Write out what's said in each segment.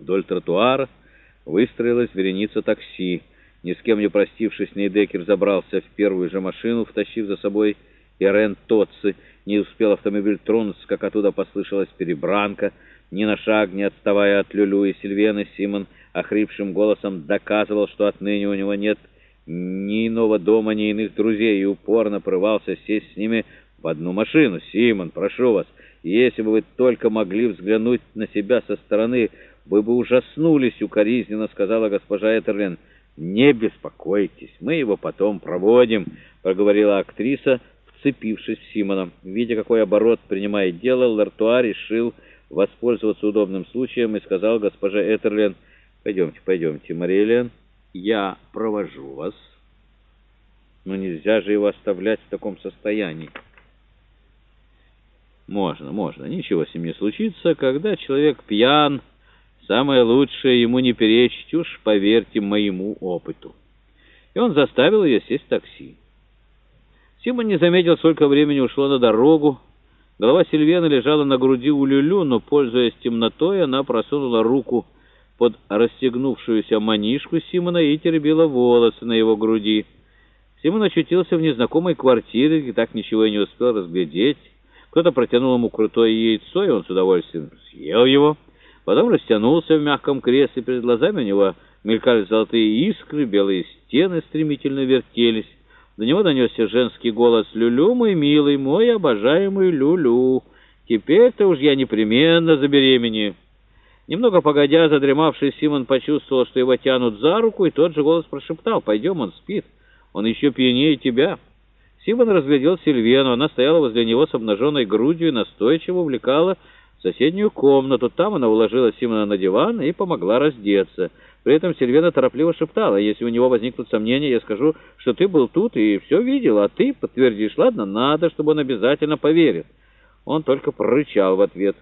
Вдоль тротуара выстроилась вереница такси. Ни с кем не простившись, Нейдекер забрался в первую же машину, втащив за собой Ирен Тотцы. Не успел автомобиль тронуться, как оттуда послышалась перебранка. Ни на шаг, не отставая от Люлю и Сильвены, Симон охрипшим голосом доказывал, что отныне у него нет ни иного дома, ни иных друзей, и упорно порывался сесть с ними в одну машину. «Симон, прошу вас, если бы вы только могли взглянуть на себя со стороны, вы бы ужаснулись, — укоризненно сказала госпожа Этерлин. «Не беспокойтесь, мы его потом проводим», — проговорила актриса, вцепившись в Симона. Видя, какой оборот принимает дело, Лартуа решил воспользоваться удобным случаем и сказал госпоже Этерлин, «Пойдемте, пойдемте, Марилиан, я провожу вас». «Но нельзя же его оставлять в таком состоянии». «Можно, можно, ничего с ним не случится, когда человек пьян». Самое лучшее ему не перечить, уж поверьте моему опыту. И он заставил ее сесть в такси. Симон не заметил, сколько времени ушло на дорогу. Голова Сильвена лежала на груди у Люлю, но, пользуясь темнотой, она просунула руку под расстегнувшуюся манишку Симона и теребила волосы на его груди. Симон очутился в незнакомой квартире, где так ничего и не успел разглядеть. Кто-то протянул ему крутое яйцо, и он с удовольствием съел его. Потом растянулся в мягком кресле, перед глазами у него мелькали золотые искры, белые стены стремительно вертелись. До него донесся женский голос «Люлю, мой милый, мой обожаемый Люлю, теперь-то уж я непременно забеременею». Немного погодя, задремавший Симон почувствовал, что его тянут за руку, и тот же голос прошептал «Пойдем, он спит, он еще пьянее тебя». Симон разглядел Сильвену, она стояла возле него с обнаженной грудью и настойчиво увлекала в соседнюю комнату. Там она уложила Симона на диван и помогла раздеться. При этом Сильвена торопливо шептала, «Если у него возникнут сомнения, я скажу, что ты был тут и все видел, а ты подтвердишь, ладно, надо, чтобы он обязательно поверил». Он только прорычал в ответ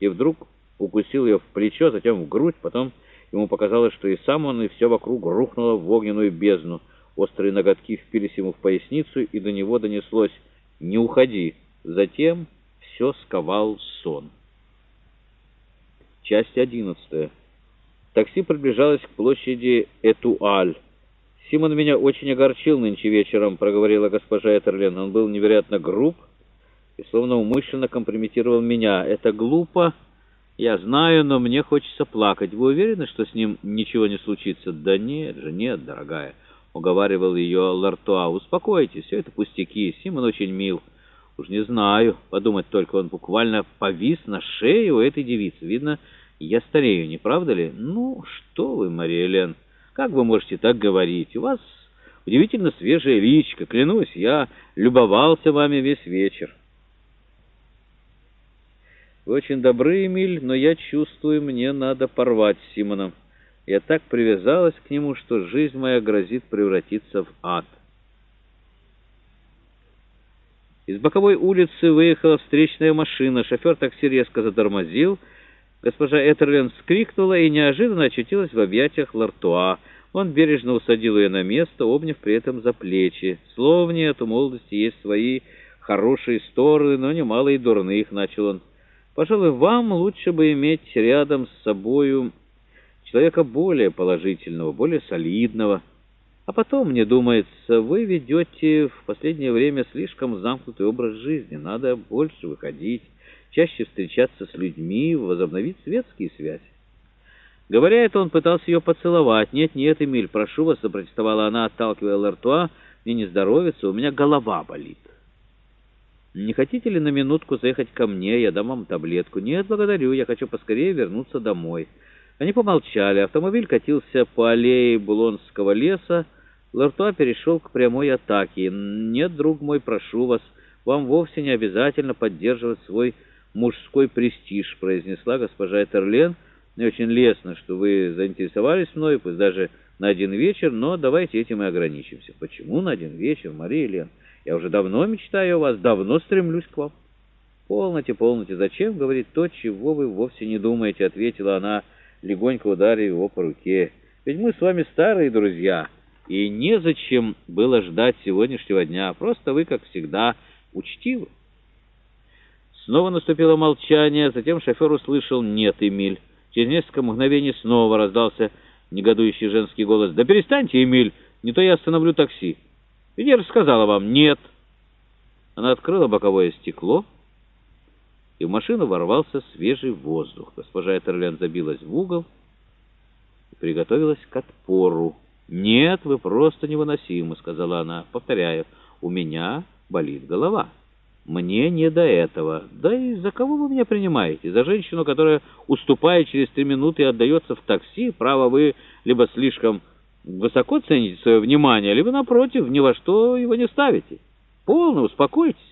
и вдруг укусил ее в плечо, затем в грудь, потом ему показалось, что и сам он, и все вокруг рухнуло в огненную бездну. Острые ноготки впились ему в поясницу, и до него донеслось «Не уходи». Затем все сковал сон. Часть одиннадцатая. Такси приближалось к площади Этуаль. «Симон меня очень огорчил нынче вечером», — проговорила госпожа Этерлен. «Он был невероятно груб и словно умышленно компрометировал меня. Это глупо, я знаю, но мне хочется плакать. Вы уверены, что с ним ничего не случится?» «Да нет же, нет, дорогая», — уговаривал ее Лартуа. «Успокойтесь, все это пустяки. Симон очень мил». «Уж не знаю. Подумать только, он буквально повис на шее у этой девицы. Видно, — я старею, не правда ли? Ну, что вы, Мария Лен, как вы можете так говорить? У вас удивительно свежая личка. Клянусь, я любовался вами весь вечер. Вы очень добры, Эмиль, но я чувствую, мне надо порвать с Симоном. Я так привязалась к нему, что жизнь моя грозит превратиться в ад. Из боковой улицы выехала встречная машина. Шофер такси резко затормозил, Госпожа Этерлен вскрикнула и неожиданно очутилась в объятиях Лартуа. Он бережно усадил ее на место, обняв при этом за плечи. Слово нет, у молодости есть свои хорошие стороны, но немало и дурных, начал он. Пожалуй, вам лучше бы иметь рядом с собою человека более положительного, более солидного. А потом, мне думается, вы ведете в последнее время слишком замкнутый образ жизни. Надо больше выходить чаще встречаться с людьми, возобновить светские связи. Говоря это, он пытался ее поцеловать. «Нет, нет, Эмиль, прошу вас», — запротестовала она, отталкивая Лартуа, «мне не здоровится, у меня голова болит». «Не хотите ли на минутку заехать ко мне? Я дам вам таблетку». «Нет, благодарю, я хочу поскорее вернуться домой». Они помолчали. Автомобиль катился по аллее Булонского леса. Лартуа перешел к прямой атаке. «Нет, друг мой, прошу вас, вам вовсе не обязательно поддерживать свой мужской престиж», — произнесла госпожа Этерлен. «Мне очень лестно, что вы заинтересовались мной, пусть даже на один вечер, но давайте этим и ограничимся». «Почему на один вечер, Мария Лен? Я уже давно мечтаю о вас, давно стремлюсь к вам». «Полноте, полноте, зачем говорить то, чего вы вовсе не думаете?» — ответила она, легонько ударив его по руке. «Ведь мы с вами старые друзья, и незачем было ждать сегодняшнего дня, просто вы, как всегда, учтивы». Снова наступило молчание, затем шофер услышал «Нет, Эмиль, Через несколько мгновений снова раздался негодующий женский голос. «Да перестаньте, Эмиль, не то я остановлю такси». «Ведь я рассказала вам, нет». Она открыла боковое стекло, и в машину ворвался свежий воздух. Госпожа Этерлен забилась в угол и приготовилась к отпору. «Нет, вы просто невыносимы», — сказала она. «Повторяю, у меня болит голова. Мне не до этого. Да и за кого вы меня принимаете? За женщину, которая уступает через три минуты и отдается в такси? Право, вы либо слишком высоко цените свое внимание, либо, напротив, ни во что его не ставите. Полно, успокойтесь».